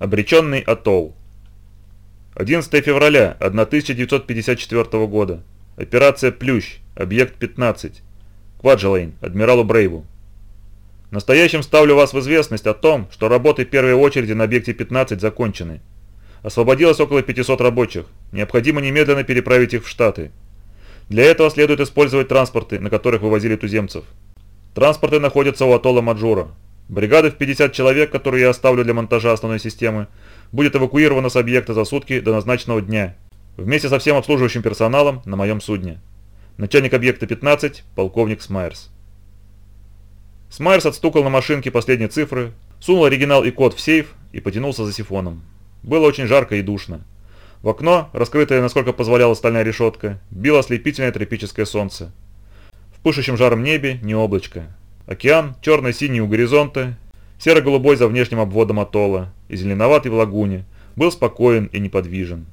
Обреченный атолл. 11 февраля 1954 года. Операция «Плющ», объект 15. Кваджелейн, адмиралу Брейву. Настоящим ставлю вас в известность о том, что работы первой очереди на объекте 15 закончены. Освободилось около 500 рабочих. Необходимо немедленно переправить их в Штаты. Для этого следует использовать транспорты, на которых вывозили туземцев. Транспорты находятся у атолла Маджура. Бригада в 50 человек, которую я оставлю для монтажа основной системы, будет эвакуирована с объекта за сутки до назначенного дня, вместе со всем обслуживающим персоналом на моем судне. Начальник объекта 15, полковник Смайерс. Смайерс отстукал на машинке последние цифры, сунул оригинал и код в сейф и потянулся за сифоном. Было очень жарко и душно. В окно, раскрытое, насколько позволяла стальная решетка, било ослепительное тропическое солнце. В пышущем жаром небе не облачко. Океан, черно-синий у горизонта, серо-голубой за внешним обводом атолла и зеленоватый в лагуне, был спокоен и неподвижен.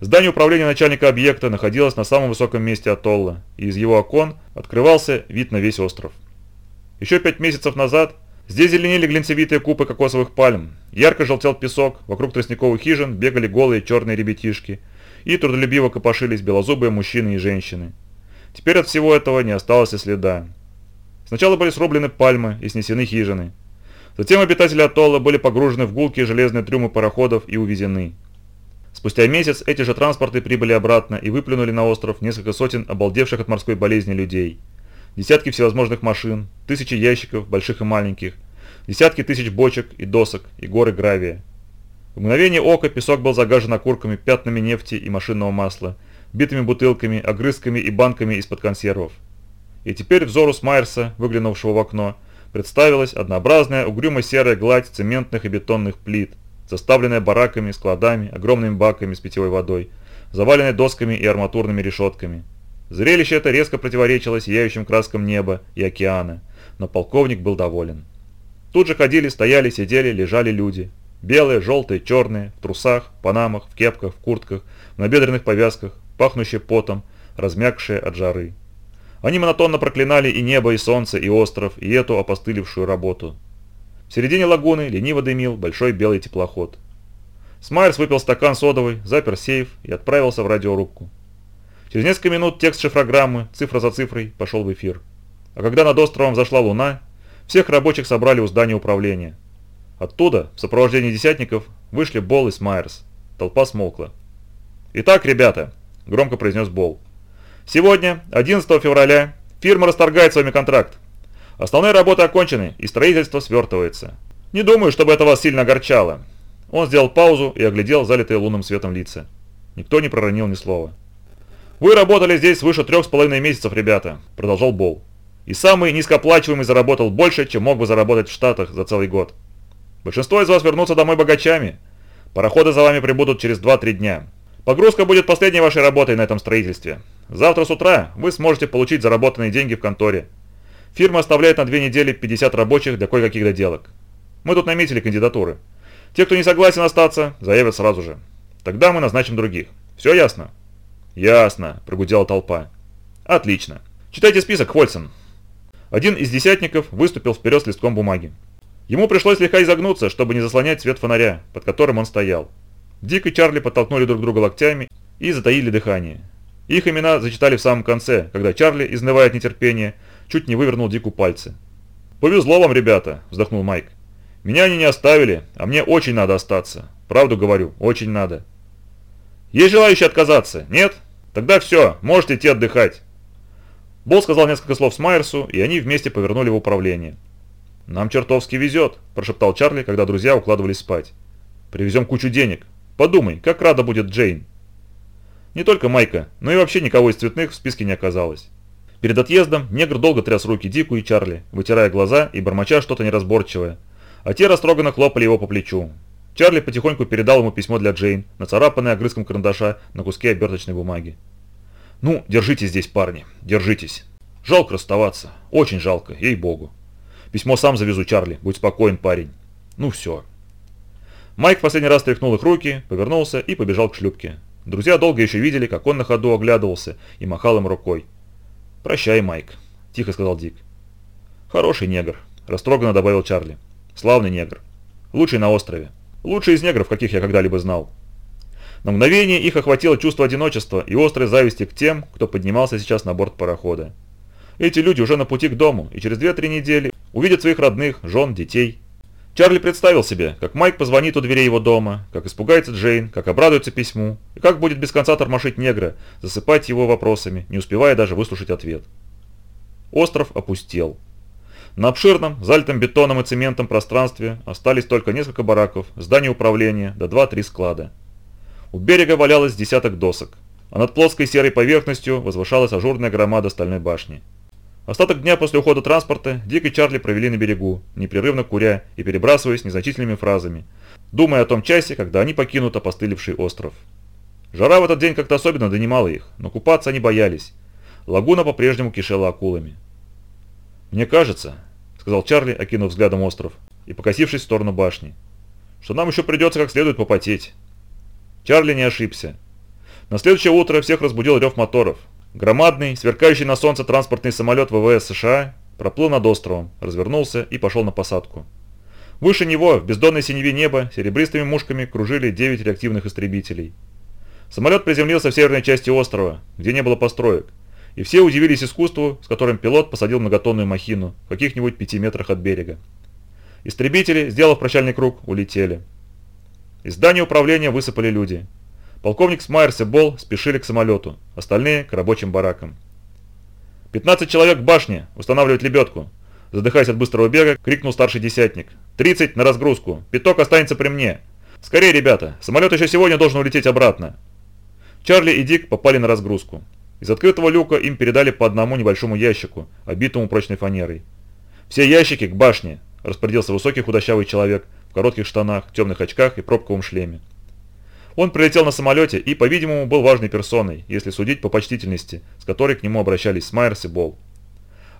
Здание управления начальника объекта находилось на самом высоком месте атолла, и из его окон открывался вид на весь остров. Еще пять месяцев назад здесь зеленели глинцевитые купы кокосовых пальм, ярко желтел песок, вокруг тростниковых хижин бегали голые черные ребятишки, и трудолюбиво копошились белозубые мужчины и женщины. Теперь от всего этого не осталось и следа. Сначала были срублены пальмы и снесены хижины. Затем обитатели атолла были погружены в гулкие железные трюмы пароходов и увезены. Спустя месяц эти же транспорты прибыли обратно и выплюнули на остров несколько сотен обалдевших от морской болезни людей – десятки всевозможных машин, тысячи ящиков, больших и маленьких, десятки тысяч бочек и досок и горы гравия. В мгновение ока песок был загажен окурками, пятнами нефти и машинного масла, битыми бутылками, огрызками и банками из-под консервов. И теперь взору Смайерса, выглянувшего в окно, представилась однообразная угрюмо-серая гладь цементных и бетонных плит, заставленная бараками, складами, огромными баками с питьевой водой, заваленной досками и арматурными решетками. Зрелище это резко противоречило сияющим краскам неба и океана, но полковник был доволен. Тут же ходили, стояли, сидели, лежали люди. Белые, желтые, черные, в трусах, панамах, в кепках, в куртках, в набедренных повязках, пахнущие потом, размягшие от жары. Они монотонно проклинали и небо, и солнце, и остров, и эту опостылевшую работу. В середине лагуны лениво дымил большой белый теплоход. Смайерс выпил стакан содовой, запер сейф и отправился в радиорубку. Через несколько минут текст шифрограммы, цифра за цифрой, пошел в эфир. А когда над островом зашла луна, всех рабочих собрали у здания управления. Оттуда, в сопровождении десятников, вышли Болл и Смайерс. Толпа смолкла. «Итак, ребята», – громко произнес Болл. «Сегодня, 11 февраля, фирма расторгает с вами контракт. Основные работы окончены, и строительство свертывается. Не думаю, чтобы это вас сильно огорчало». Он сделал паузу и оглядел залитые лунным светом лица. Никто не проронил ни слова. «Вы работали здесь свыше трех с половиной месяцев, ребята», – продолжал Бол. «И самый низкооплачиваемый заработал больше, чем мог бы заработать в Штатах за целый год. Большинство из вас вернутся домой богачами. Пароходы за вами прибудут через 2-3 дня. Погрузка будет последней вашей работой на этом строительстве. Завтра с утра вы сможете получить заработанные деньги в конторе. Фирма оставляет на две недели 50 рабочих для кое-каких доделок. Мы тут наметили кандидатуры. Те, кто не согласен остаться, заявят сразу же. Тогда мы назначим других. Все ясно?» «Ясно», – прогудела толпа. «Отлично. Читайте список, Хвольсон». Один из десятников выступил вперед с листком бумаги. Ему пришлось слегка изогнуться, чтобы не заслонять свет фонаря, под которым он стоял. Дик и Чарли подтолкнули друг друга локтями и затаили дыхание. Их имена зачитали в самом конце, когда Чарли, изнывая от нетерпения, чуть не вывернул Дику пальцы. «Повезло вам, ребята», – вздохнул Майк. «Меня они не оставили, а мне очень надо остаться. Правду говорю, очень надо». Есть желающие отказаться? Нет? Тогда все, можете идти отдыхать. Бол сказал несколько слов Смайерсу, и они вместе повернули в управление. «Нам чертовски везет», – прошептал Чарли, когда друзья укладывались спать. «Привезем кучу денег. Подумай, как рада будет Джейн». Не только Майка, но и вообще никого из цветных в списке не оказалось. Перед отъездом негр долго тряс руки Дику и Чарли, вытирая глаза и бормоча что-то неразборчивое, а те растроганно хлопали его по плечу. Чарли потихоньку передал ему письмо для Джейн, нацарапанное огрызком карандаша на куске оберточной бумаги. «Ну, держитесь здесь, парни, держитесь. Жалко расставаться, очень жалко, ей-богу. Письмо сам завезу, Чарли, будь спокоен, парень. Ну все». Майк в последний раз тряхнул их руки, повернулся и побежал к шлюпке. Друзья долго еще видели, как он на ходу оглядывался и махал им рукой. «Прощай, Майк», – тихо сказал Дик. «Хороший негр», – растроганно добавил Чарли. «Славный негр. Лучший на острове». Лучшие из негров, каких я когда-либо знал. На мгновение их охватило чувство одиночества и острой зависти к тем, кто поднимался сейчас на борт парохода. Эти люди уже на пути к дому и через 2-3 недели увидят своих родных, жен, детей. Чарли представил себе, как Майк позвонит у дверей его дома, как испугается Джейн, как обрадуется письму, и как будет без конца тормошить негра, засыпать его вопросами, не успевая даже выслушать ответ. Остров опустел. На обширном, залитом бетоном и цементом пространстве остались только несколько бараков, здание управления, да два-три склада. У берега валялось десяток досок, а над плоской серой поверхностью возвышалась ажурная громада стальной башни. Остаток дня после ухода транспорта Дик и Чарли провели на берегу, непрерывно куря и перебрасываясь незначительными фразами, думая о том часе, когда они покинут опостылевший остров. Жара в этот день как-то особенно донимала их, но купаться они боялись. Лагуна по-прежнему кишела акулами. «Мне кажется», — сказал Чарли, окинув взглядом остров и покосившись в сторону башни, «что нам еще придется как следует попотеть». Чарли не ошибся. На следующее утро всех разбудил рев моторов, Громадный, сверкающий на солнце транспортный самолет ВВС США проплыл над островом, развернулся и пошел на посадку. Выше него, в бездонной синеве неба, серебристыми мушками кружили 9 реактивных истребителей. Самолет приземлился в северной части острова, где не было построек, и все удивились искусству, с которым пилот посадил многотонную махину в каких-нибудь пяти метрах от берега. Истребители, сделав прощальный круг, улетели. Из здания управления высыпали люди – Полковник Смайерс и Болл спешили к самолету, остальные – к рабочим баракам. «15 человек в башне! Устанавливать лебедку!» Задыхаясь от быстрого бега, крикнул старший десятник. «30 на разгрузку! Пяток останется при мне! Скорее, ребята! Самолет еще сегодня должен улететь обратно!» Чарли и Дик попали на разгрузку. Из открытого люка им передали по одному небольшому ящику, обитому прочной фанерой. «Все ящики к башне!» – распорядился высокий худощавый человек в коротких штанах, темных очках и пробковом шлеме. Он прилетел на самолете и, по-видимому, был важной персоной, если судить по почтительности, с которой к нему обращались Смайерс и Болл.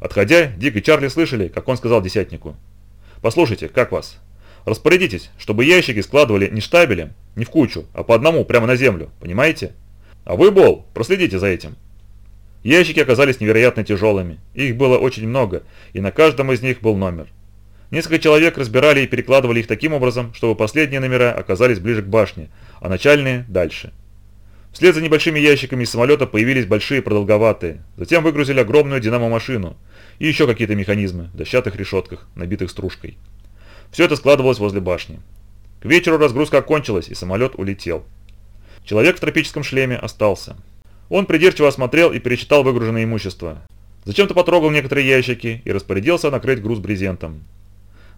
Отходя, Дик и Чарли слышали, как он сказал десятнику. «Послушайте, как вас? Распорядитесь, чтобы ящики складывали не штабелем, не в кучу, а по одному прямо на землю, понимаете? А вы, Болл, проследите за этим». Ящики оказались невероятно тяжелыми, их было очень много, и на каждом из них был номер. Несколько человек разбирали и перекладывали их таким образом, чтобы последние номера оказались ближе к башне, а начальные – дальше. Вслед за небольшими ящиками из самолета появились большие продолговатые, затем выгрузили огромную динамо-машину и еще какие-то механизмы в дощатых решетках, набитых стружкой. Все это складывалось возле башни. К вечеру разгрузка окончилась, и самолет улетел. Человек в тропическом шлеме остался. Он придирчиво осмотрел и пересчитал выгруженное имущество. Зачем-то потрогал некоторые ящики и распорядился накрыть груз брезентом.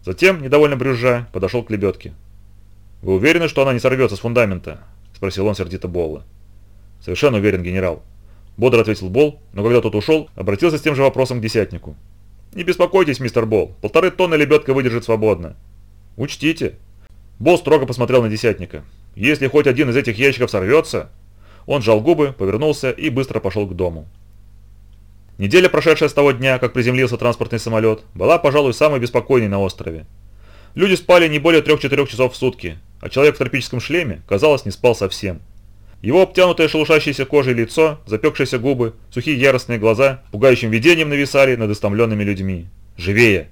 Затем, недовольно брюзжа, подошел к лебедке. «Вы уверены, что она не сорвется с фундамента?» – спросил он сердито Болла. «Совершенно уверен, генерал». Бодро ответил Болл, но когда тот ушел, обратился с тем же вопросом к десятнику. «Не беспокойтесь, мистер Болл, полторы тонны лебедка выдержит свободно». «Учтите». Болл строго посмотрел на десятника. «Если хоть один из этих ящиков сорвется...» Он сжал губы, повернулся и быстро пошел к дому. Неделя, прошедшая с того дня, как приземлился транспортный самолет, была, пожалуй, самой беспокойной на острове. Люди спали не более 3-4 часов в сутки, а человек в тропическом шлеме, казалось, не спал совсем. Его обтянутое шелушащейся кожей лицо, запекшиеся губы, сухие яростные глаза, пугающим видением нависали над истомленными людьми. «Живее!»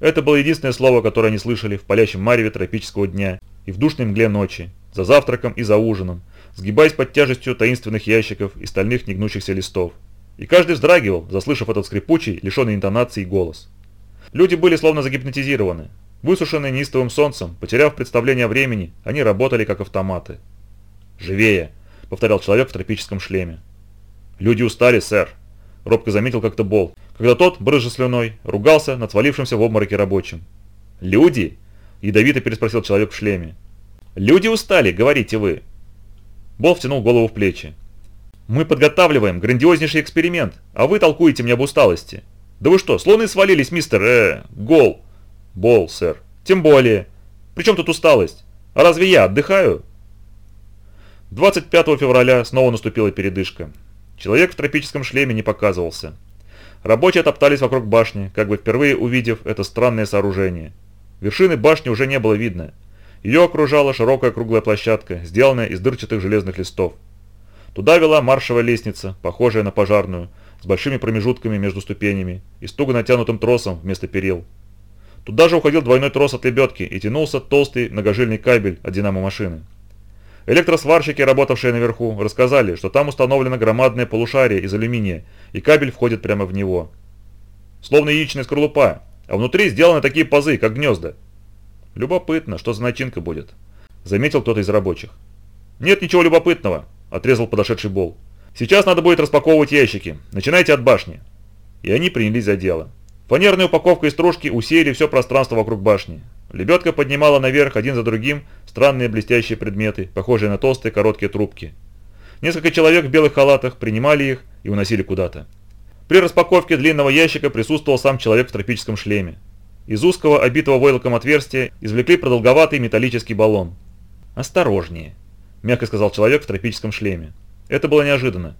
Это было единственное слово, которое они слышали в палящем мареве тропического дня и в душной мгле ночи, за завтраком и за ужином, сгибаясь под тяжестью таинственных ящиков и стальных негнущихся листов. И каждый вздрагивал, заслышав этот скрипучий, лишенный интонации голос. Люди были словно загипнотизированы, Высушенные неистовым солнцем, потеряв представление о времени, они работали как автоматы. «Живее!» — повторял человек в тропическом шлеме. «Люди устали, сэр!» — робко заметил как-то Бол, когда тот, брызжа слюной, ругался над свалившимся в обмороке рабочим. «Люди?» — ядовито переспросил человек в шлеме. «Люди устали, говорите вы!» Бол втянул голову в плечи. «Мы подготавливаем грандиознейший эксперимент, а вы толкуете мне об усталости. Да вы что, слоны свалились, мистер, э, Гол!» Бол, сэр. Тем более. Причем тут усталость? А разве я отдыхаю? 25 февраля снова наступила передышка. Человек в тропическом шлеме не показывался. Рабочие топтались вокруг башни, как бы впервые увидев это странное сооружение. Вершины башни уже не было видно. Ее окружала широкая круглая площадка, сделанная из дырчатых железных листов. Туда вела маршевая лестница, похожая на пожарную, с большими промежутками между ступенями и туго натянутым тросом вместо перил. Туда же уходил двойной трос от лебедки и тянулся толстый многожильный кабель от динамо-машины. Электросварщики, работавшие наверху, рассказали, что там установлено громадное полушарие из алюминия, и кабель входит прямо в него. Словно яичная скорлупа, а внутри сделаны такие пазы, как гнезда. Любопытно, что за начинка будет, заметил кто-то из рабочих. Нет ничего любопытного, отрезал подошедший Бол. Сейчас надо будет распаковывать ящики, начинайте от башни. И они принялись за дело. Фанерная упаковка и стружки усеяли все пространство вокруг башни. Лебедка поднимала наверх один за другим странные блестящие предметы, похожие на толстые короткие трубки. Несколько человек в белых халатах принимали их и уносили куда-то. При распаковке длинного ящика присутствовал сам человек в тропическом шлеме. Из узкого, обитого войлоком отверстия извлекли продолговатый металлический баллон. «Осторожнее», – мягко сказал человек в тропическом шлеме. Это было неожиданно.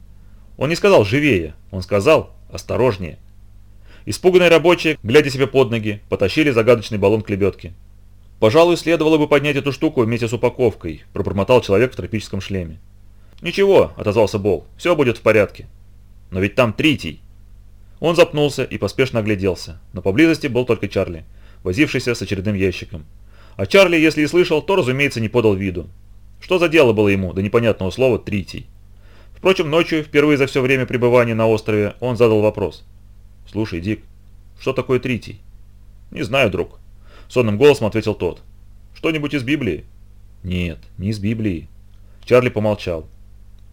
Он не сказал «живее», он сказал «осторожнее». Испуганные рабочие, глядя себе под ноги, потащили загадочный баллон к лебедке. «Пожалуй, следовало бы поднять эту штуку вместе с упаковкой», – пробормотал человек в тропическом шлеме. «Ничего», – отозвался Бол, – «все будет в порядке». «Но ведь там Тритий». Он запнулся и поспешно огляделся, но поблизости был только Чарли, возившийся с очередным ящиком. А Чарли, если и слышал, то, разумеется, не подал виду. Что за дело было ему до непонятного слова «Тритий»? Впрочем, ночью, впервые за все время пребывания на острове, он задал вопрос – «Слушай, Дик, что такое Тритий?» «Не знаю, друг», — сонным голосом ответил тот. «Что-нибудь из Библии?» «Нет, не из Библии». Чарли помолчал.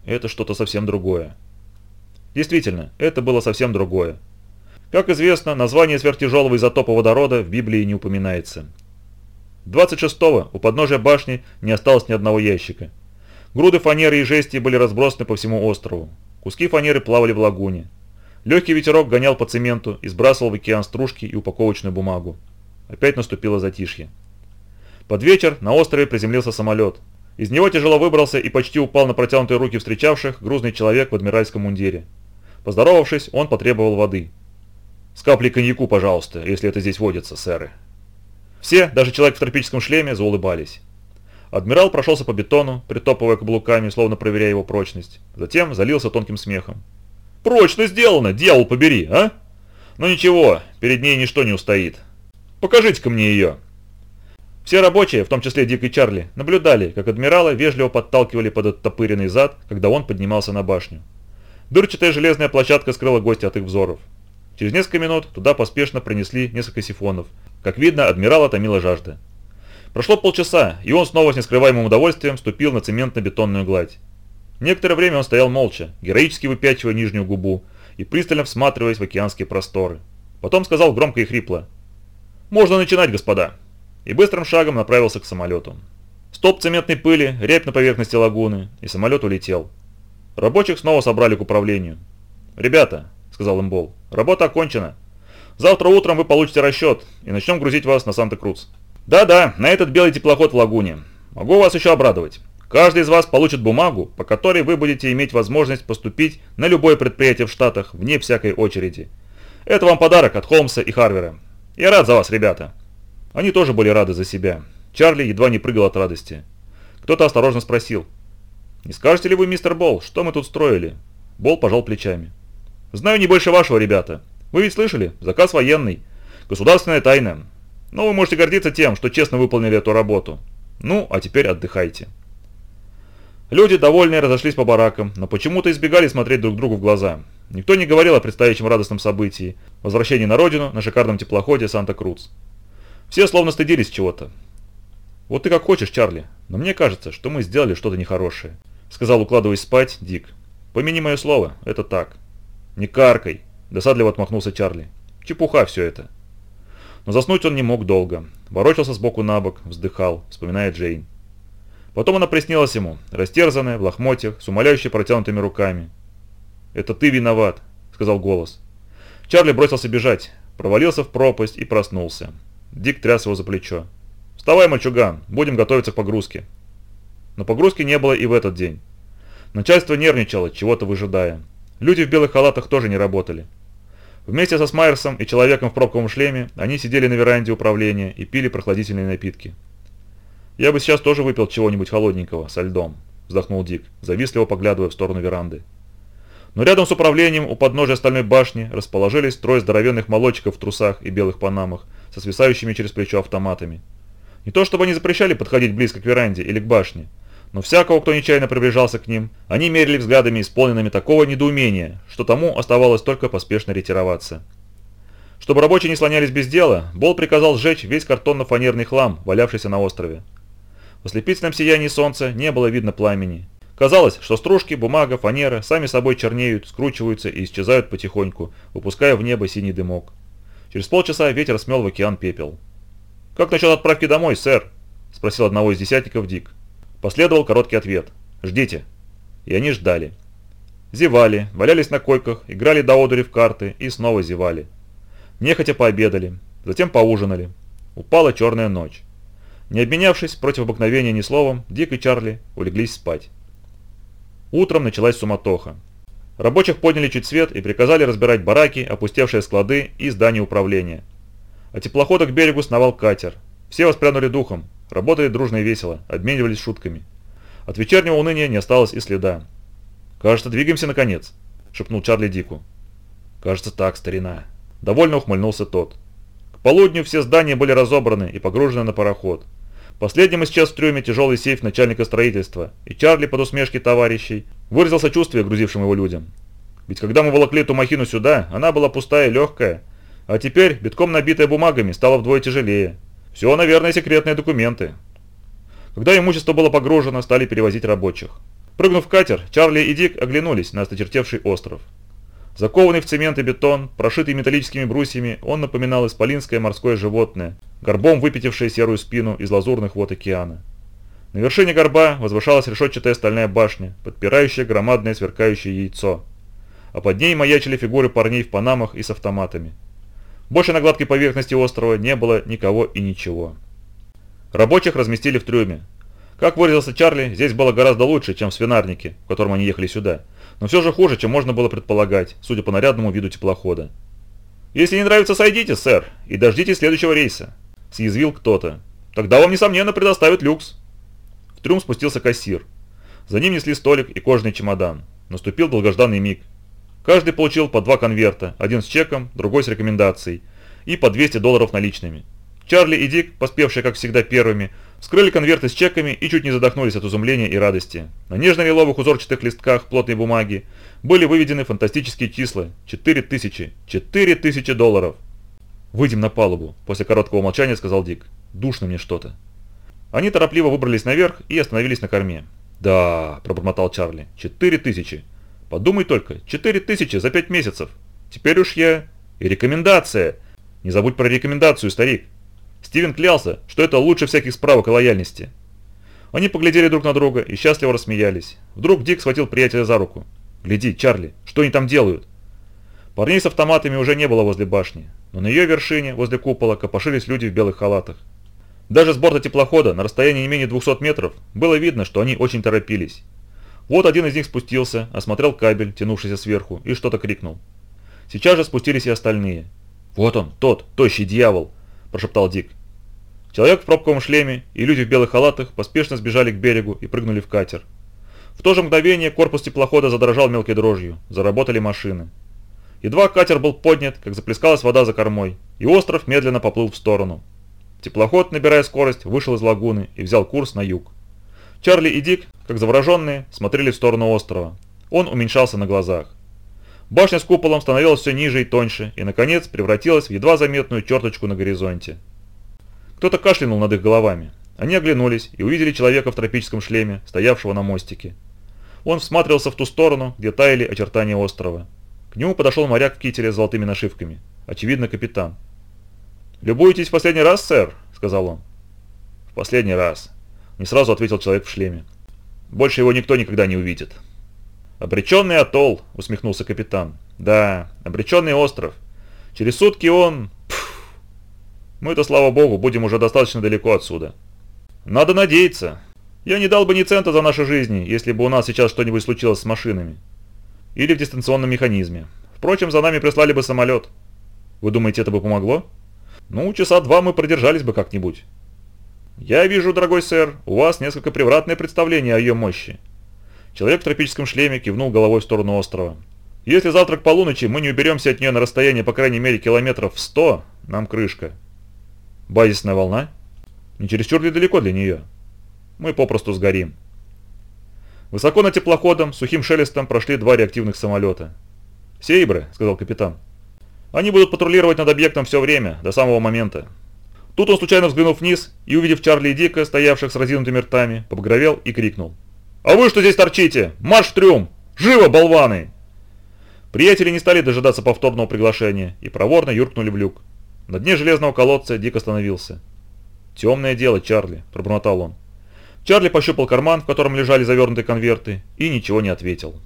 «Это что-то совсем другое». Действительно, это было совсем другое. Как известно, название сверхтяжелого изотопа водорода в Библии не упоминается. 26-го у подножия башни не осталось ни одного ящика. Груды фанеры и жести были разбросаны по всему острову. Куски фанеры плавали в лагуне. Легкий ветерок гонял по цементу и сбрасывал в океан стружки и упаковочную бумагу. Опять наступило затишье. Под вечер на острове приземлился самолет. Из него тяжело выбрался и почти упал на протянутые руки встречавших грузный человек в адмиральском мундире. Поздоровавшись, он потребовал воды. «С каплей коньяку, пожалуйста, если это здесь водится, сэры». Все, даже человек в тропическом шлеме, заулыбались. Адмирал прошелся по бетону, притопывая каблуками, словно проверяя его прочность. Затем залился тонким смехом. Прочно сделано, дьявол побери, а? Ну ничего, перед ней ничто не устоит. Покажите-ка мне ее. Все рабочие, в том числе Дик и Чарли, наблюдали, как адмирала вежливо подталкивали под оттопыренный зад, когда он поднимался на башню. Дырчатая железная площадка скрыла гостя от их взоров. Через несколько минут туда поспешно принесли несколько сифонов. Как видно, адмирала томила жажда. Прошло полчаса, и он снова с нескрываемым удовольствием ступил на цементно-бетонную гладь. Некоторое время он стоял молча, героически выпячивая нижнюю губу и пристально всматриваясь в океанские просторы. Потом сказал громко и хрипло. «Можно начинать, господа!» И быстрым шагом направился к самолету. Стоп цементной пыли, рябь на поверхности лагуны, и самолет улетел. Рабочих снова собрали к управлению. «Ребята», — сказал Имбол, — «работа окончена. Завтра утром вы получите расчет, и начнем грузить вас на Санта-Крус». «Да-да, на этот белый теплоход в лагуне. Могу вас еще обрадовать. Каждый из вас получит бумагу, по которой вы будете иметь возможность поступить на любое предприятие в Штатах вне всякой очереди. Это вам подарок от Холмса и Харвера. Я рад за вас, ребята. Они тоже были рады за себя. Чарли едва не прыгал от радости. Кто-то осторожно спросил. «Не скажете ли вы, мистер Болл, что мы тут строили?» Болл пожал плечами. «Знаю не больше вашего, ребята. Вы ведь слышали? Заказ военный. Государственная тайна. Но вы можете гордиться тем, что честно выполнили эту работу. Ну, а теперь отдыхайте». Люди, довольные, разошлись по баракам, но почему-то избегали смотреть друг другу в глаза. Никто не говорил о предстоящем радостном событии – возвращении на родину на шикарном теплоходе Санта-Крус. Все словно стыдились чего-то. «Вот ты как хочешь, Чарли, но мне кажется, что мы сделали что-то нехорошее», – сказал, укладываясь спать, Дик. «Помяни мое слово, это так». «Не каркай», – досадливо отмахнулся Чарли. «Чепуха все это». Но заснуть он не мог долго. Ворочался сбоку на бок, вздыхал, вспоминая Джейн. Потом она приснилась ему, растерзанная, в лохмотьях, с умоляющей протянутыми руками. «Это ты виноват», — сказал голос. Чарли бросился бежать, провалился в пропасть и проснулся. Дик тряс его за плечо. «Вставай, мальчуган, будем готовиться к погрузке». Но погрузки не было и в этот день. Начальство нервничало, чего-то выжидая. Люди в белых халатах тоже не работали. Вместе со Смайерсом и человеком в пробковом шлеме они сидели на веранде управления и пили прохладительные напитки. «Я бы сейчас тоже выпил чего-нибудь холодненького, со льдом», – вздохнул Дик, завистливо поглядывая в сторону веранды. Но рядом с управлением у подножия стальной башни расположились трое здоровенных молодчиков в трусах и белых панамах со свисающими через плечо автоматами. Не то чтобы они запрещали подходить близко к веранде или к башне, но всякого, кто нечаянно приближался к ним, они мерили взглядами, исполненными такого недоумения, что тому оставалось только поспешно ретироваться. Чтобы рабочие не слонялись без дела, Бол приказал сжечь весь картонно-фанерный хлам, валявшийся на острове. В ослепительном сиянии солнца не было видно пламени. Казалось, что стружки, бумага, фанера сами собой чернеют, скручиваются и исчезают потихоньку, выпуская в небо синий дымок. Через полчаса ветер смел в океан пепел. «Как насчет отправки домой, сэр?» – спросил одного из десятников Дик. Последовал короткий ответ. «Ждите». И они ждали. Зевали, валялись на койках, играли до одури в карты и снова зевали. Нехотя пообедали, затем поужинали. Упала черная ночь. Не обменявшись против обыкновения ни словом, Дик и Чарли улеглись спать. Утром началась суматоха. Рабочих подняли чуть свет и приказали разбирать бараки, опустевшие склады и здания управления. А теплохода к берегу сновал катер. Все воспрянули духом, работали дружно и весело, обменивались шутками. От вечернего уныния не осталось и следа. «Кажется, двигаемся наконец», – шепнул Чарли Дику. «Кажется так, старина». Довольно ухмыльнулся тот. К полудню все здания были разобраны и погружены на пароход. Последним исчез в трюме тяжелый сейф начальника строительства, и Чарли под усмешки товарищей выразил сочувствие грузившим его людям. Ведь когда мы волокли эту махину сюда, она была пустая и легкая, а теперь, битком набитая бумагами, стала вдвое тяжелее. Все, наверное, секретные документы. Когда имущество было погружено, стали перевозить рабочих. Прыгнув в катер, Чарли и Дик оглянулись на осточертевший остров. Закованный в цемент и бетон, прошитый металлическими брусьями, он напоминал исполинское морское животное, горбом выпятившее серую спину из лазурных вод океана. На вершине горба возвышалась решетчатая стальная башня, подпирающая громадное сверкающее яйцо. А под ней маячили фигуры парней в панамах и с автоматами. Больше на гладкой поверхности острова не было никого и ничего. Рабочих разместили в трюме. Как выразился Чарли, здесь было гораздо лучше, чем в свинарнике, в котором они ехали сюда – но все же хуже, чем можно было предполагать, судя по нарядному виду теплохода. «Если не нравится, сойдите, сэр, и дождитесь следующего рейса», – съязвил кто-то. «Тогда вам, несомненно, предоставят люкс». В трюм спустился кассир. За ним несли столик и кожаный чемодан. Наступил долгожданный миг. Каждый получил по два конверта, один с чеком, другой с рекомендацией, и по 200 долларов наличными. Чарли и Дик, поспевшие как всегда первыми, Вскрыли конверты с чеками и чуть не задохнулись от изумления и радости. На нежно-лиловых узорчатых листках плотной бумаги были выведены фантастические числа. 4000. 4000 долларов. «Выйдем на палубу», – после короткого молчания сказал Дик. «Душно мне что-то». Они торопливо выбрались наверх и остановились на корме. «Да», – пробормотал Чарли, – «четыре тысячи. Подумай только, четыре тысячи за пять месяцев. Теперь уж я...» «И рекомендация! Не забудь про рекомендацию, старик!» Стивен клялся, что это лучше всяких справок о лояльности. Они поглядели друг на друга и счастливо рассмеялись. Вдруг Дик схватил приятеля за руку. «Гляди, Чарли, что они там делают?» Парней с автоматами уже не было возле башни, но на ее вершине, возле купола, копошились люди в белых халатах. Даже с борта теплохода, на расстоянии не менее 200 метров, было видно, что они очень торопились. Вот один из них спустился, осмотрел кабель, тянувшийся сверху, и что-то крикнул. Сейчас же спустились и остальные. «Вот он, тот, тощий дьявол!» – прошептал Дик. Человек в пробковом шлеме и люди в белых халатах поспешно сбежали к берегу и прыгнули в катер. В то же мгновение корпус теплохода задрожал мелкой дрожью, заработали машины. Едва катер был поднят, как заплескалась вода за кормой, и остров медленно поплыл в сторону. Теплоход, набирая скорость, вышел из лагуны и взял курс на юг. Чарли и Дик, как завороженные, смотрели в сторону острова. Он уменьшался на глазах. Башня с куполом становилась все ниже и тоньше, и, наконец, превратилась в едва заметную черточку на горизонте. Кто-то кашлянул над их головами. Они оглянулись и увидели человека в тропическом шлеме, стоявшего на мостике. Он всматривался в ту сторону, где таяли очертания острова. К нему подошел моряк в кителе с золотыми нашивками. Очевидно, капитан. «Любуетесь в последний раз, сэр?» – сказал он. «В последний раз», – не сразу ответил человек в шлеме. «Больше его никто никогда не увидит». «Обреченный атолл», — усмехнулся капитан. «Да, обреченный остров. Через сутки он... Мы-то, слава богу, будем уже достаточно далеко отсюда. Надо надеяться. Я не дал бы ни цента за наши жизни, если бы у нас сейчас что-нибудь случилось с машинами. Или в дистанционном механизме. Впрочем, за нами прислали бы самолет. Вы думаете, это бы помогло? Ну, часа два мы продержались бы как-нибудь. Я вижу, дорогой сэр, у вас несколько превратное представление о ее мощи. Человек в тропическом шлеме кивнул головой в сторону острова. Если завтра к полуночи мы не уберемся от нее на расстояние по крайней мере километров в сто, нам крышка. Базисная волна? Не чересчур ли далеко для нее? Мы попросту сгорим. Высоко над теплоходом, сухим шелестом прошли два реактивных самолета. «Сейбры», — сказал капитан. «Они будут патрулировать над объектом все время, до самого момента». Тут он случайно взглянул вниз и, увидев Чарли и Дика, стоявших с разинутыми ртами, побагровел и крикнул. «А вы что здесь торчите? Марш в трюм! Живо, болваны!» Приятели не стали дожидаться повторного приглашения и проворно юркнули в люк. На дне железного колодца Дик остановился. «Темное дело, Чарли», – пробормотал он. Чарли пощупал карман, в котором лежали завернутые конверты, и ничего не ответил.